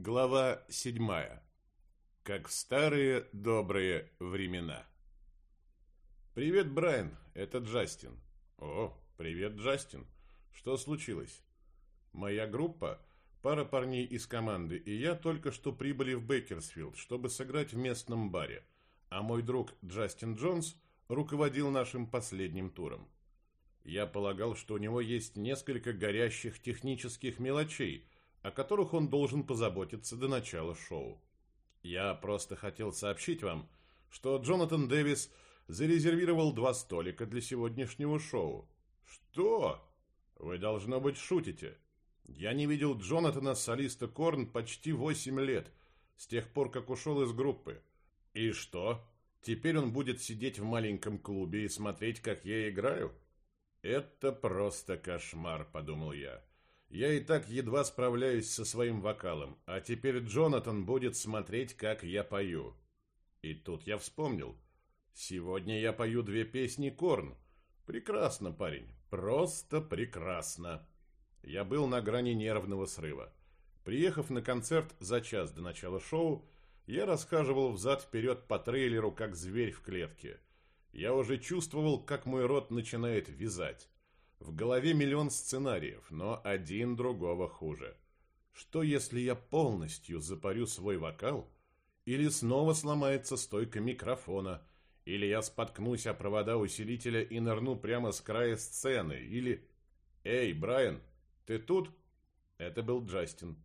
Глава седьмая. Как в старые добрые времена. Привет, Брайан, это Джастин. О, привет, Джастин. Что случилось? Моя группа, пара парней из команды и я только что прибыли в Бейкерсфилд, чтобы сыграть в местном баре, а мой друг Джастин Джонс руководил нашим последним туром. Я полагал, что у него есть несколько горящих технических мелочей, о которых он должен позаботиться до начала шоу. Я просто хотел сообщить вам, что Джонатан Дэвис зарезервировал два столика для сегодняшнего шоу. Что? Вы, должно быть, шутите. Я не видел Джонатана солиста Корн почти восемь лет, с тех пор, как ушел из группы. И что? Теперь он будет сидеть в маленьком клубе и смотреть, как я играю? Это просто кошмар, подумал я. Я и так едва справляюсь со своим вокалом, а теперь Джонатан будет смотреть, как я пою. И тут я вспомнил. Сегодня я пою две песни Корн. Прекрасно, парень, просто прекрасно. Я был на грани нервного срыва. Приехав на концерт за час до начала шоу, я расхаживал взад-вперед по трейлеру, как зверь в клетке. Я уже чувствовал, как мой рот начинает вязать. В голове миллион сценариев, но один другого хуже. Что если я полностью запарю свой вокал, или снова сломается стойка микрофона, или я споткнусь о провода усилителя и нырну прямо с края сцены, или... «Эй, Брайан, ты тут?» Это был Джастин.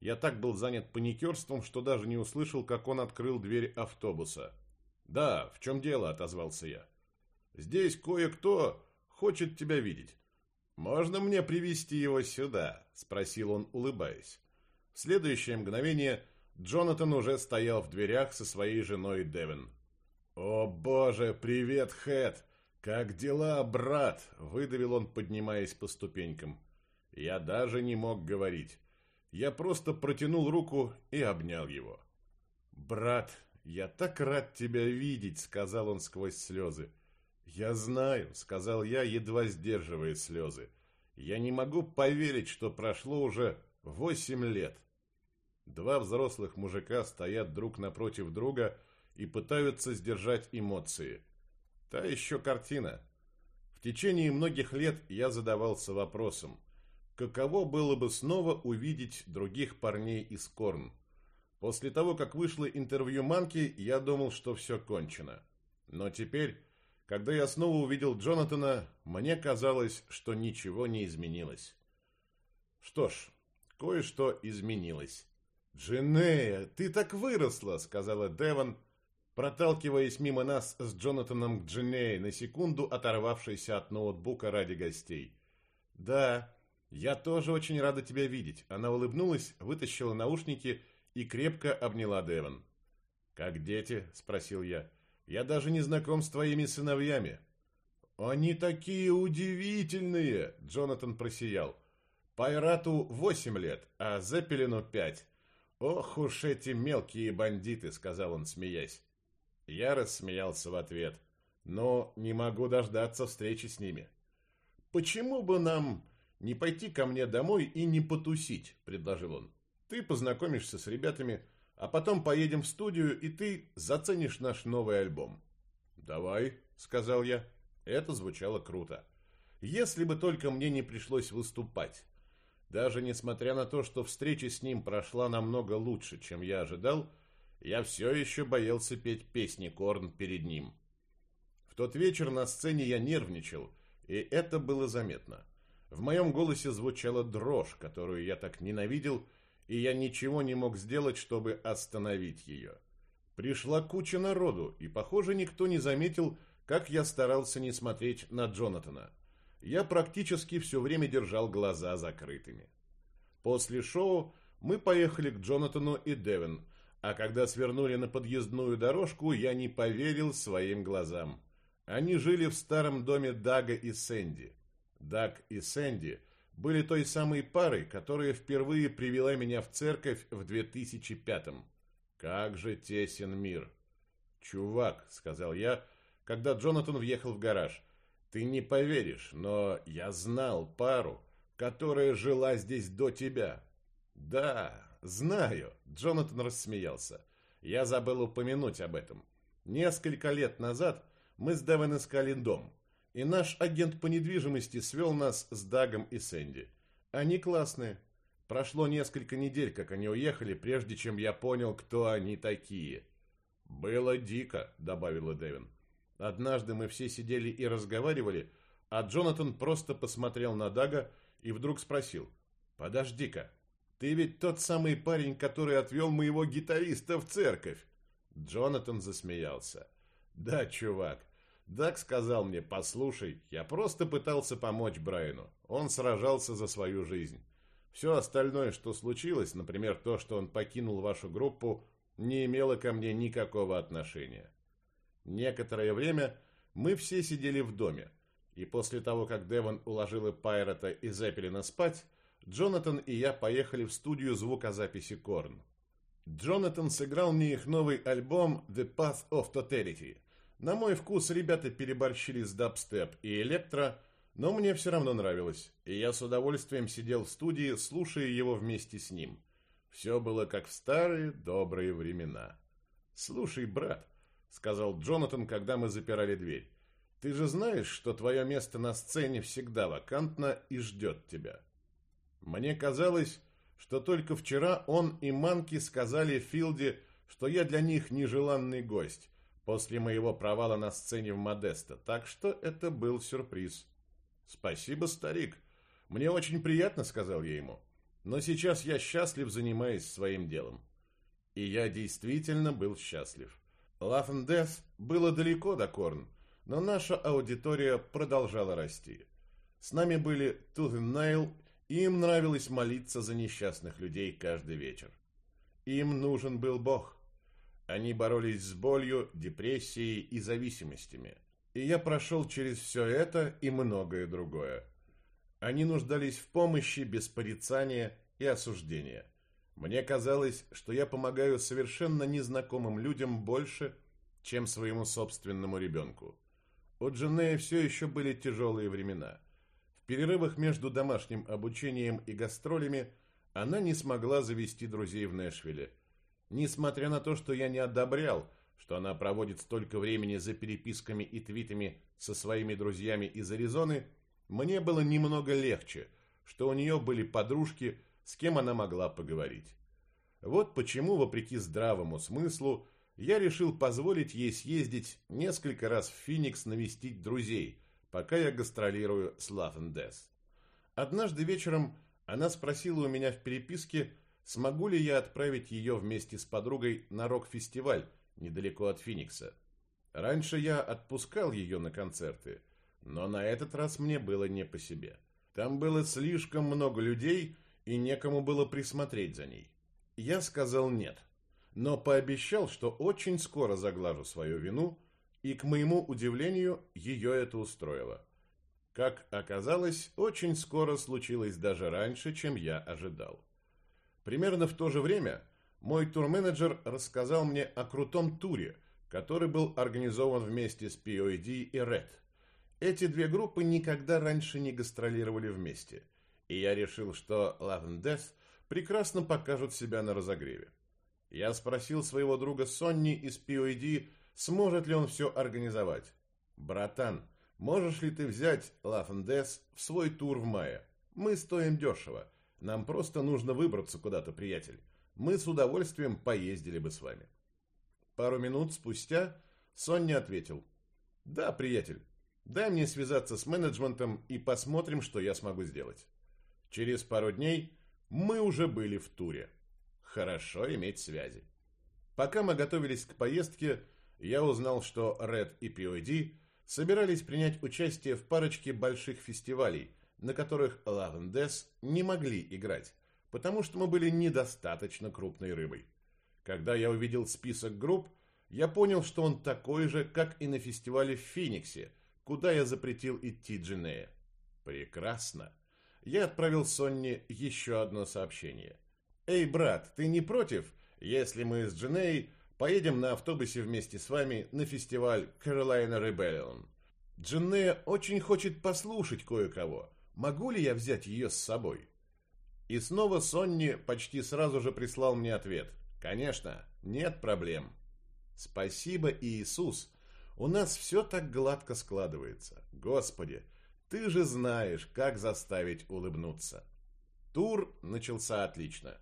Я так был занят паникерством, что даже не услышал, как он открыл дверь автобуса. «Да, в чем дело?» – отозвался я. «Здесь кое-кто хочет тебя видеть. Можно мне привести его сюда?» – спросил он, улыбаясь. В следующее мгновение Джонатан уже стоял в дверях со своей женой Девин. «О боже, привет, Хэт! Как дела, брат?» – выдавил он, поднимаясь по ступенькам. Я даже не мог говорить. Я просто протянул руку и обнял его. «Брат, я так рад тебя видеть», — сказал он сквозь слезы. «Я знаю», — сказал я, едва сдерживая слезы. «Я не могу поверить, что прошло уже восемь лет». Два взрослых мужика стоят друг напротив друга и пытаются сдержать эмоции. Та еще картина. В течение многих лет я задавался вопросом, каково было бы снова увидеть других парней из Корн. После того, как вышло интервью Манки, я думал, что все кончено. Но теперь, когда я снова увидел Джонатана, мне казалось, что ничего не изменилось. Что ж, кое-что изменилось. «Джинея, ты так выросла!» — сказала Деван, проталкиваясь мимо нас с Джонатаном к Джинее, на секунду оторвавшейся от ноутбука ради гостей. «Да, «Я тоже очень рада тебя видеть». Она улыбнулась, вытащила наушники и крепко обняла Деван. «Как дети?» – спросил я. «Я даже не знаком с твоими сыновьями». «Они такие удивительные!» – Джонатан просиял. «Пайрату восемь лет, а Зеппелину пять. Ох уж эти мелкие бандиты!» – сказал он, смеясь. Я рассмеялся в ответ. «Но не могу дождаться встречи с ними». «Почему бы нам не пойти ко мне домой и не потусить», – предложил он. «Ты познакомишься с ребятами, а потом поедем в студию, и ты заценишь наш новый альбом». «Давай», – сказал я. Это звучало круто. Если бы только мне не пришлось выступать. Даже несмотря на то, что встреча с ним прошла намного лучше, чем я ожидал, я все еще боялся петь песни Корн перед ним. В тот вечер на сцене я нервничал, и это было заметно. В моем голосе звучала дрожь, которую я так ненавидел, и я ничего не мог сделать, чтобы остановить ее. Пришла куча народу, и, похоже, никто не заметил, как я старался не смотреть на Джонатана. Я практически все время держал глаза закрытыми. После шоу мы поехали к Джонатану и Девин, а когда свернули на подъездную дорожку, я не поверил своим глазам. Они жили в старом доме Дага и Сэнди. Даг и Сэнди были той самой парой, которая впервые привела меня в церковь в 2005-м. Как же тесен мир. «Чувак», — сказал я, когда Джонатан въехал в гараж, — «ты не поверишь, но я знал пару, которая жила здесь до тебя». «Да, «Знаю», — Джонатан рассмеялся. «Я забыл упомянуть об этом. Несколько лет назад мы с Девен искали дом, и наш агент по недвижимости свел нас с Дагом и Сэнди. Они классные. Прошло несколько недель, как они уехали, прежде чем я понял, кто они такие». «Было дико», — добавила Девин. «Однажды мы все сидели и разговаривали, а Джонатан просто посмотрел на Дага и вдруг спросил. «Подожди-ка, ты ведь тот самый парень, который отвел моего гитариста в церковь?» Джонатан засмеялся. «Да, чувак. Даг сказал мне, послушай, я просто пытался помочь Брайану. Он сражался за свою жизнь. Все остальное, что случилось, например, то, что он покинул вашу группу, не имело ко мне никакого отношения. Некоторое время мы все сидели в доме, и после того, как Девон уложила Пайрота и Зеппелина спать, Джонатан и я поехали в студию звукозаписи Корн. Джонатан сыграл мне их новый альбом The Path of Totality. На мой вкус ребята переборщили с дабстеп и электро, но мне все равно нравилось, и я с удовольствием сидел в студии, слушая его вместе с ним. Все было как в старые добрые времена. «Слушай, брат», — сказал Джонатан, когда мы запирали дверь, «ты же знаешь, что твое место на сцене всегда вакантно и ждет тебя». Мне казалось, что только вчера он и Манки сказали Филде, что я для них нежеланный гость после моего провала на сцене в Модесто, так что это был сюрприз. «Спасибо, старик. Мне очень приятно», — сказал я ему. «Но сейчас я счастлив, занимаясь своим делом». И я действительно был счастлив. Death было далеко до Корн, но наша аудитория продолжала расти. С нами были and Nail им нравилось молиться за несчастных людей каждый вечер. Им нужен был Бог. Они боролись с болью, депрессией и зависимостями. И я прошел через все это и многое другое. Они нуждались в помощи без порицания и осуждения. Мне казалось, что я помогаю совершенно незнакомым людям больше, чем своему собственному ребенку. У Дженея все еще были тяжелые времена – перерывах между домашним обучением и гастролями она не смогла завести друзей в Нэшвилле. Несмотря на то, что я не одобрял, что она проводит столько времени за переписками и твитами со своими друзьями из Аризоны, мне было немного легче, что у нее были подружки, с кем она могла поговорить. Вот почему, вопреки здравому смыслу, я решил позволить ей съездить несколько раз в Феникс навестить друзей – пока я гастролирую с Love and Death. Однажды вечером она спросила у меня в переписке, смогу ли я отправить ее вместе с подругой на рок-фестиваль недалеко от Феникса. Раньше я отпускал ее на концерты, но на этот раз мне было не по себе. Там было слишком много людей, и некому было присмотреть за ней. Я сказал нет, но пообещал, что очень скоро заглажу свою вину и, к моему удивлению, ее это устроило. Как оказалось, очень скоро случилось даже раньше, чем я ожидал. Примерно в то же время мой турменеджер рассказал мне о крутом туре, который был организован вместе с POD и Red. Эти две группы никогда раньше не гастролировали вместе, и я решил, что Love and Death прекрасно покажут себя на разогреве. Я спросил своего друга Сонни из POD, Сможет ли он все организовать? Братан, можешь ли ты взять Лафендес в свой тур в мае? Мы стоим дешево. Нам просто нужно выбраться куда-то, приятель. Мы с удовольствием поездили бы с вами. Пару минут спустя Сонни ответил. Да, приятель, дай мне связаться с менеджментом и посмотрим, что я смогу сделать. Через пару дней мы уже были в туре. Хорошо иметь связи. Пока мы готовились к поездке, я узнал, что Red и POD собирались принять участие в парочке больших фестивалей, на которых Лавендес не могли играть, потому что мы были недостаточно крупной рыбой. Когда я увидел список групп, я понял, что он такой же, как и на фестивале в Фениксе, куда я запретил идти Джинея. Прекрасно. Я отправил Сонни еще одно сообщение. «Эй, брат, ты не против, если мы с Джинеей Поедем на автобусе вместе с вами на фестиваль Carolina Rebellion. Дженнея очень хочет послушать кое-кого. Могу ли я взять ее с собой? И снова Сонни почти сразу же прислал мне ответ. Конечно, нет проблем. Спасибо, Иисус. У нас все так гладко складывается. Господи, ты же знаешь, как заставить улыбнуться. Тур начался отлично.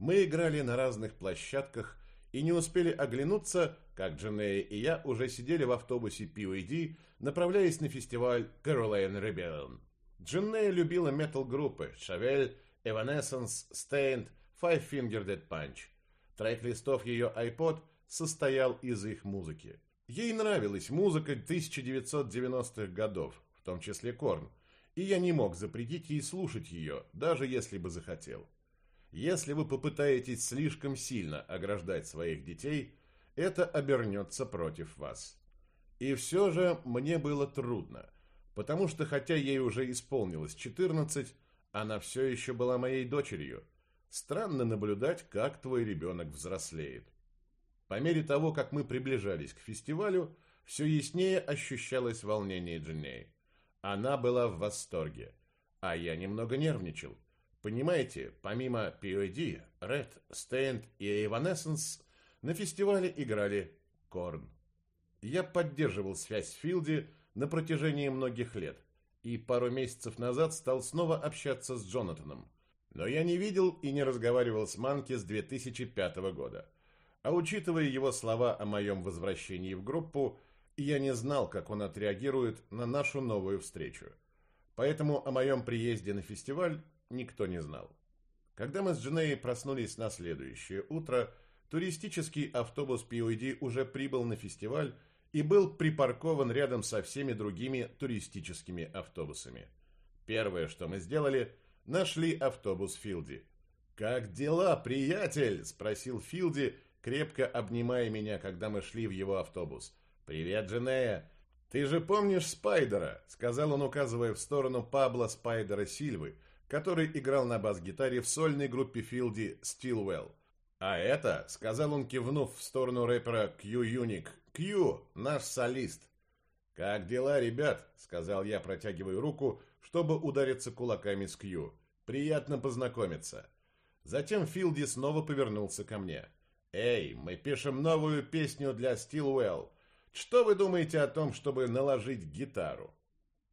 Мы играли на разных площадках и не успели оглянуться, как Дженея и я уже сидели в автобусе POD, направляясь на фестиваль Caroline Rebellion. Дженея любила метал-группы Шавель, Evanescence, Stained, Five Finger Dead Punch. Трек-листов ее iPod состоял из их музыки. Ей нравилась музыка 1990-х годов, в том числе Корн, и я не мог запретить ей слушать ее, даже если бы захотел. Если вы попытаетесь слишком сильно ограждать своих детей, это обернется против вас. И все же мне было трудно, потому что хотя ей уже исполнилось 14, она все еще была моей дочерью. Странно наблюдать, как твой ребенок взрослеет. По мере того, как мы приближались к фестивалю, все яснее ощущалось волнение Дженней. Она была в восторге, а я немного нервничал. Понимаете, помимо POD, Red, Stand и Evanescence, на фестивале играли Корн. Я поддерживал связь с Филди на протяжении многих лет, и пару месяцев назад стал снова общаться с Джонатаном. Но я не видел и не разговаривал с Манки с 2005 года. А учитывая его слова о моем возвращении в группу, я не знал, как он отреагирует на нашу новую встречу. Поэтому о моем приезде на фестиваль никто не знал. Когда мы с Дженей проснулись на следующее утро, туристический автобус POD уже прибыл на фестиваль и был припаркован рядом со всеми другими туристическими автобусами. Первое, что мы сделали, нашли автобус Филди. «Как дела, приятель?» – спросил Филди, крепко обнимая меня, когда мы шли в его автобус – «Привет, Дженея! Ты же помнишь Спайдера?» — сказал он, указывая в сторону Пабло Спайдера Сильвы, который играл на бас-гитаре в сольной группе Филди Stillwell. «А это», — сказал он, кивнув в сторону рэпера Q Юник, «Q, наш солист». «Как дела, ребят?» — сказал я, протягивая руку, чтобы удариться кулаками с Q. «Приятно познакомиться». Затем Филди снова повернулся ко мне. «Эй, мы пишем новую песню для Stillwell. Что вы думаете о том, чтобы наложить гитару?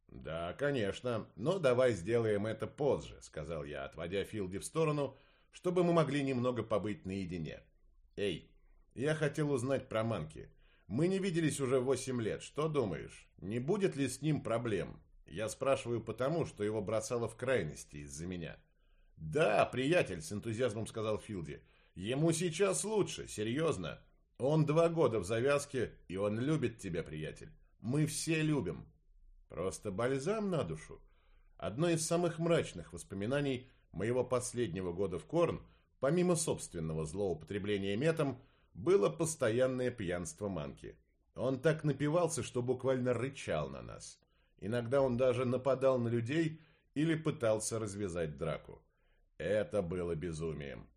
Да, конечно, но давай сделаем это позже, сказал я, отводя Филди в сторону, чтобы мы могли немного побыть наедине. Эй, я хотел узнать про Манки. Мы не виделись уже восемь лет. Что думаешь, не будет ли с ним проблем? Я спрашиваю потому, что его бросало в крайности из-за меня. Да, приятель, с энтузиазмом сказал Филди. Ему сейчас лучше, серьезно. Он два года в завязке, и он любит тебя, приятель. Мы все любим. Просто бальзам на душу. Одно из самых мрачных воспоминаний моего последнего года в Корн, помимо собственного злоупотребления метом, было постоянное пьянство Манки. Он так напивался, что буквально рычал на нас. Иногда он даже нападал на людей или пытался развязать драку. Это было безумием.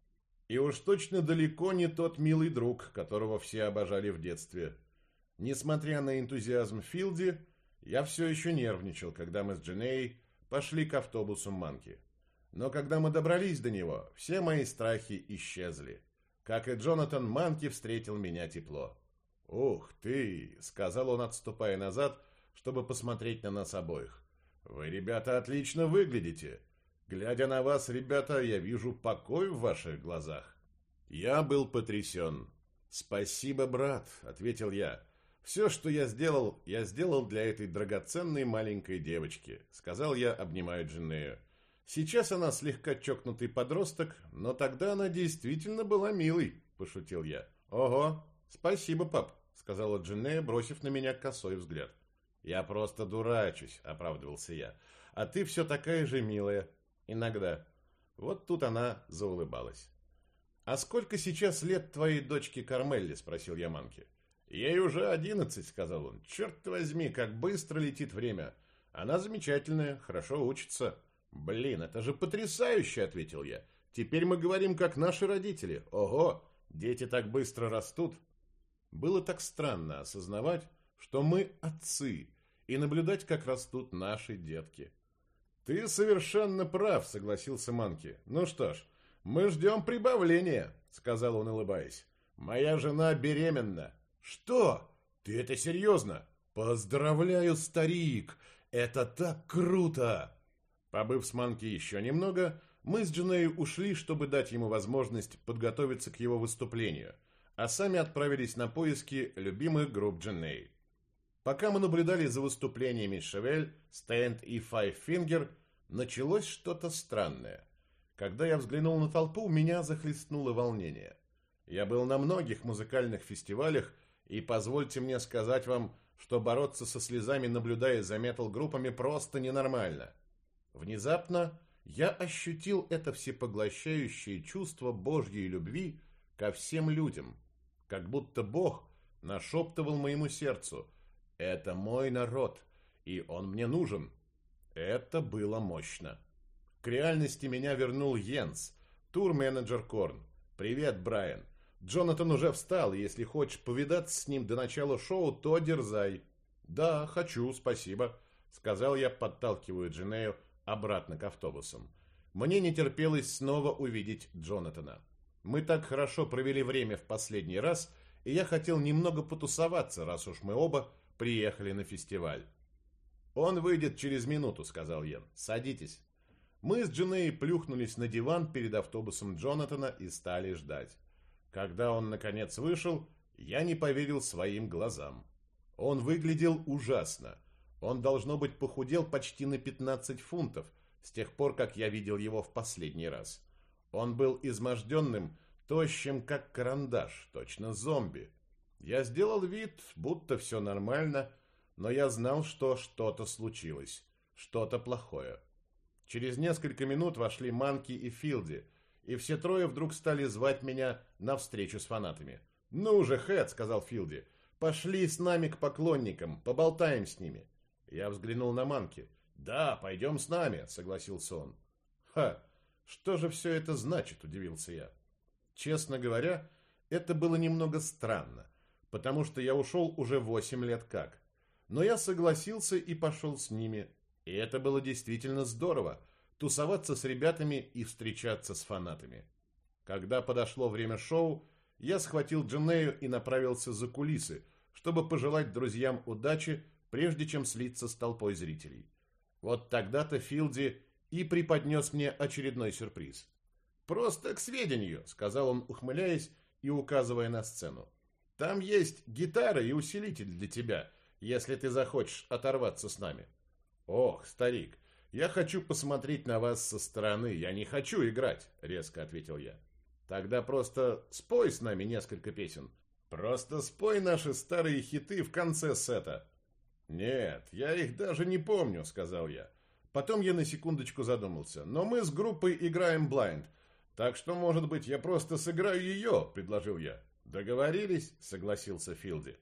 И уж точно далеко не тот милый друг, которого все обожали в детстве. Несмотря на энтузиазм Филди, я все еще нервничал, когда мы с Дженей пошли к автобусу Манки. Но когда мы добрались до него, все мои страхи исчезли. Как и Джонатан, Манки встретил меня тепло. «Ух ты!» — сказал он, отступая назад, чтобы посмотреть на нас обоих. «Вы, ребята, отлично выглядите. Глядя на вас, ребята, я вижу покой в ваших глазах. Я был потрясен. Спасибо, брат, ответил я. Все, что я сделал, я сделал для этой драгоценной маленькой девочки, сказал я, обнимая Джиннею. Сейчас она слегка чокнутый подросток, но тогда она действительно была милой, пошутил я. Ого, спасибо, пап, сказала Джиннея, бросив на меня косой взгляд. Я просто дурачусь, оправдывался я. А ты все такая же милая. Иногда. Вот тут она заулыбалась. «А сколько сейчас лет твоей дочке Кармелле?» – спросил я Манки. «Ей уже одиннадцать», – сказал он. «Черт возьми, как быстро летит время. Она замечательная, хорошо учится». «Блин, это же потрясающе!» – ответил я. «Теперь мы говорим, как наши родители. Ого, дети так быстро растут!» Было так странно осознавать, что мы отцы, и наблюдать, как растут наши детки. «Ты совершенно прав», — согласился Манки. «Ну что ж, мы ждем прибавления», — сказал он, улыбаясь. «Моя жена беременна». «Что? Ты это серьезно?» «Поздравляю, старик! Это так круто!» Побыв с Манки еще немного, мы с Джиней ушли, чтобы дать ему возможность подготовиться к его выступлению, а сами отправились на поиски любимых групп Джиней. Пока мы наблюдали за выступлениями Шевель, Стенд и Finger, началось что-то странное. Когда я взглянул на толпу, меня захлестнуло волнение. Я был на многих музыкальных фестивалях, и позвольте мне сказать вам, что бороться со слезами, наблюдая за метал-группами, просто ненормально. Внезапно я ощутил это всепоглощающее чувство Божьей любви ко всем людям, как будто Бог нашептывал моему сердцу «Это мой народ, и он мне нужен». Это было мощно. К реальности меня вернул Йенс, тур-менеджер Корн. «Привет, Брайан. Джонатан уже встал, если хочешь повидаться с ним до начала шоу, то дерзай». «Да, хочу, спасибо», — сказал я, подталкивая Джинею обратно к автобусам. Мне не терпелось снова увидеть Джонатана. Мы так хорошо провели время в последний раз, и я хотел немного потусоваться, раз уж мы оба приехали на фестиваль. «Он выйдет через минуту», — сказал Йен. «Садитесь». Мы с Джиней плюхнулись на диван перед автобусом Джонатана и стали ждать. Когда он, наконец, вышел, я не поверил своим глазам. Он выглядел ужасно. Он, должно быть, похудел почти на 15 фунтов с тех пор, как я видел его в последний раз. Он был изможденным, тощим, как карандаш, точно зомби. Я сделал вид, будто все нормально, но я знал, что что-то случилось, что-то плохое. Через несколько минут вошли Манки и Филди, и все трое вдруг стали звать меня на встречу с фанатами. «Ну же, Хэт», — сказал Филди, — «пошли с нами к поклонникам, поболтаем с ними». Я взглянул на Манки. «Да, пойдем с нами», — согласился он. «Ха, что же все это значит?» — удивился я. Честно говоря, это было немного странно, потому что я ушел уже восемь лет как. Но я согласился и пошел с ними. И это было действительно здорово – тусоваться с ребятами и встречаться с фанатами. Когда подошло время шоу, я схватил Дженею и направился за кулисы, чтобы пожелать друзьям удачи, прежде чем слиться с толпой зрителей. Вот тогда-то Филди и преподнес мне очередной сюрприз. «Просто к сведению», — сказал он, ухмыляясь и указывая на сцену. «Там есть гитара и усилитель для тебя, если ты захочешь оторваться с нами. Ох, старик, я хочу посмотреть на вас со стороны, я не хочу играть, резко ответил я. Тогда просто спой с нами несколько песен. Просто спой наши старые хиты в конце сета. Нет, я их даже не помню, сказал я. Потом я на секундочку задумался. Но мы с группой играем Blind, так что, может быть, я просто сыграю ее, предложил я. Договорились, согласился Филди.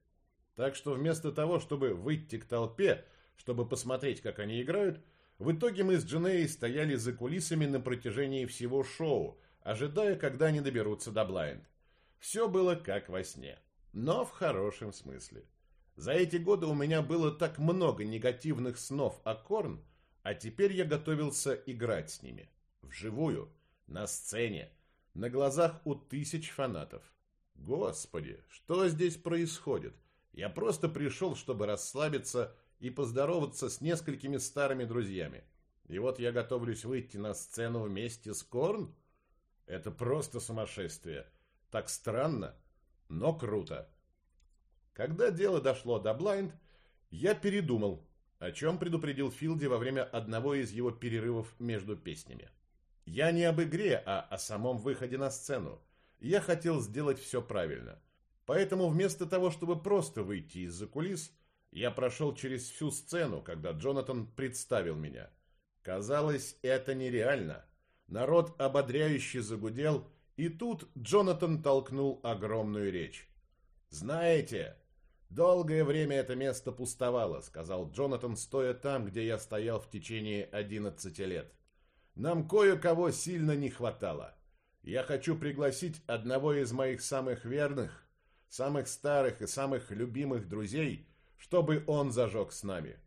Так что вместо того, чтобы выйти к толпе, чтобы посмотреть, как они играют, в итоге мы с Дженей стояли за кулисами на протяжении всего шоу, ожидая, когда они доберутся до Блайнд. Все было как во сне, но в хорошем смысле. За эти годы у меня было так много негативных снов о Корн, а теперь я готовился играть с ними. Вживую, на сцене, на глазах у тысяч фанатов. Господи, что здесь происходит? Я просто пришел, чтобы расслабиться и поздороваться с несколькими старыми друзьями. И вот я готовлюсь выйти на сцену вместе с Корн? Это просто сумасшествие. Так странно, но круто. Когда дело дошло до Блайнд, я передумал, о чем предупредил Филди во время одного из его перерывов между песнями. Я не об игре, а о самом выходе на сцену. Я хотел сделать все правильно. Поэтому вместо того, чтобы просто выйти из-за кулис, я прошел через всю сцену, когда Джонатан представил меня. Казалось, это нереально. Народ ободряюще загудел, и тут Джонатан толкнул огромную речь. «Знаете, долгое время это место пустовало», — сказал Джонатан, стоя там, где я стоял в течение одиннадцати лет. «Нам кое-кого сильно не хватало. Я хочу пригласить одного из моих самых верных, самых старых и самых любимых друзей, чтобы он зажег с нами.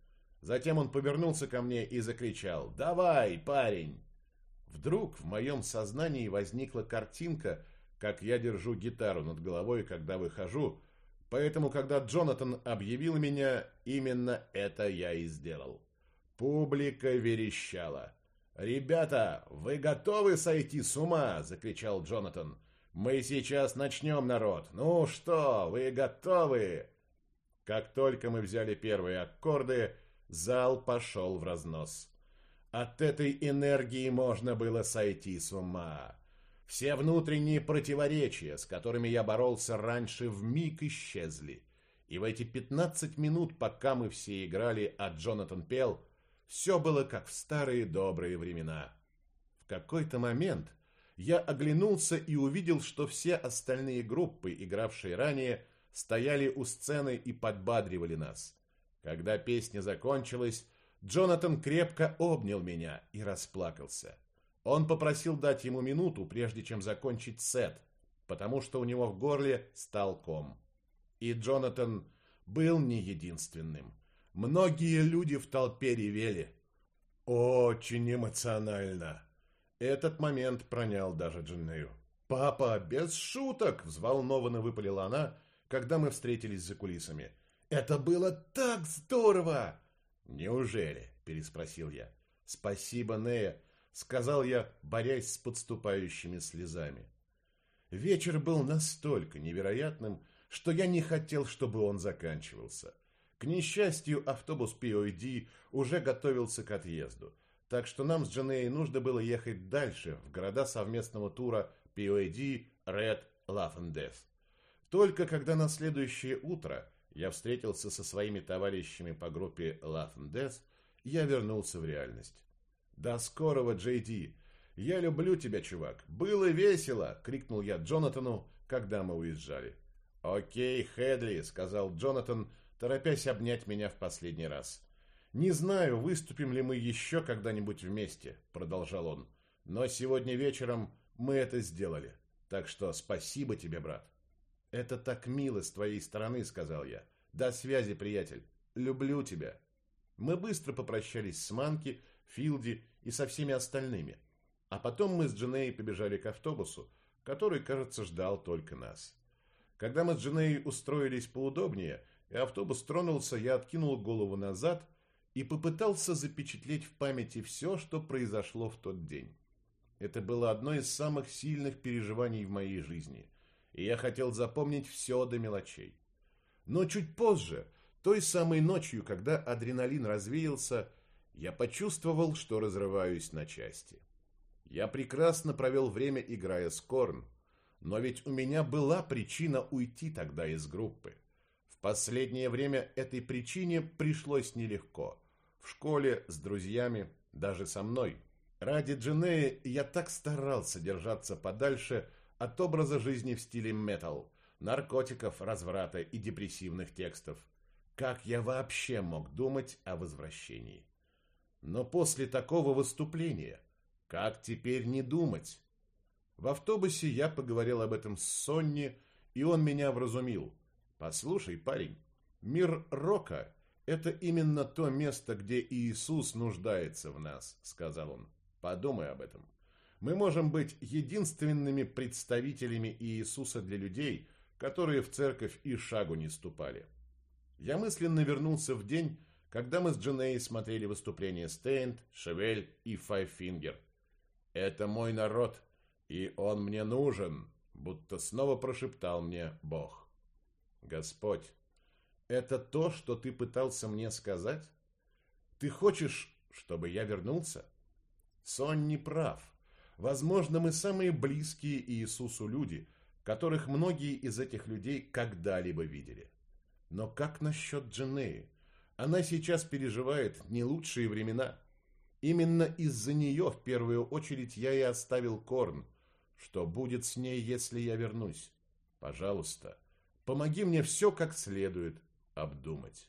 Затем он повернулся ко мне и закричал «Давай, парень!». Вдруг в моем сознании возникла картинка, как я держу гитару над головой, когда выхожу, поэтому, когда Джонатан объявил меня, именно это я и сделал. Публика верещала. «Ребята, вы готовы сойти с ума?» – закричал Джонатан. «Мы сейчас начнем, народ! Ну что, вы готовы?» Как только мы взяли первые аккорды, зал пошел в разнос. От этой энергии можно было сойти с ума. Все внутренние противоречия, с которыми я боролся раньше, в миг исчезли. И в эти 15 минут, пока мы все играли, а Джонатан пел, все было как в старые добрые времена. В какой-то момент я оглянулся и увидел, что все остальные группы, игравшие ранее, стояли у сцены и подбадривали нас. Когда песня закончилась, Джонатан крепко обнял меня и расплакался. Он попросил дать ему минуту, прежде чем закончить сет, потому что у него в горле стал ком. И Джонатан был не единственным. Многие люди в толпе ревели. Очень эмоционально. Этот момент пронял даже Дженнею. «Папа, без шуток!» – взволнованно выпалила она, когда мы встретились за кулисами. «Это было так здорово!» «Неужели?» – переспросил я. «Спасибо, Нея», – сказал я, борясь с подступающими слезами. Вечер был настолько невероятным, что я не хотел, чтобы он заканчивался. К несчастью, автобус POD уже готовился к отъезду, так что нам с Джанеей нужно было ехать дальше, в города совместного тура POD, Red, Love and Death. Только когда на следующее утро я встретился со своими товарищами по группе Love and Death, я вернулся в реальность. «До скорого, Джей Ди! Я люблю тебя, чувак! Было весело!» — крикнул я Джонатану, когда мы уезжали. «Окей, Хедли», — сказал Джонатан, торопясь обнять меня в последний раз. «Не знаю, выступим ли мы еще когда-нибудь вместе», — продолжал он. «Но сегодня вечером мы это сделали. Так что спасибо тебе, брат». «Это так мило с твоей стороны», — сказал я. «До связи, приятель. Люблю тебя». Мы быстро попрощались с Манки, Филди и со всеми остальными. А потом мы с Дженей побежали к автобусу, который, кажется, ждал только нас. Когда мы с Дженей устроились поудобнее, и автобус тронулся, я откинул голову назад и попытался запечатлеть в памяти все, что произошло в тот день. Это было одно из самых сильных переживаний в моей жизни, и я хотел запомнить все до мелочей. Но чуть позже, той самой ночью, когда адреналин развеялся, я почувствовал, что разрываюсь на части. Я прекрасно провел время, играя с Корн, но ведь у меня была причина уйти тогда из группы. В последнее время этой причине пришлось нелегко. В школе, с друзьями, даже со мной. Ради Дженеи я так старался держаться подальше от образа жизни в стиле метал, наркотиков, разврата и депрессивных текстов. Как я вообще мог думать о возвращении? Но после такого выступления, как теперь не думать? В автобусе я поговорил об этом с Сонни, и он меня вразумил. Послушай, парень, мир рока – это именно то место, где Иисус нуждается в нас, сказал он. Подумай об этом. Мы можем быть единственными представителями Иисуса для людей, которые в церковь и шагу не ступали. Я мысленно вернулся в день, когда мы с Дженей смотрели выступления Стейнд, Шевель и Файфингер. Это мой народ, и он мне нужен, будто снова прошептал мне Бог. Господь, это то, что ты пытался мне сказать? Ты хочешь, чтобы я вернулся? Сон не прав. Возможно, мы самые близкие Иисусу люди, которых многие из этих людей когда-либо видели. Но как насчет Дженеи? Она сейчас переживает не лучшие времена. Именно из-за нее в первую очередь я и оставил Корн – что будет с ней, если я вернусь? Пожалуйста, помоги мне все как следует обдумать.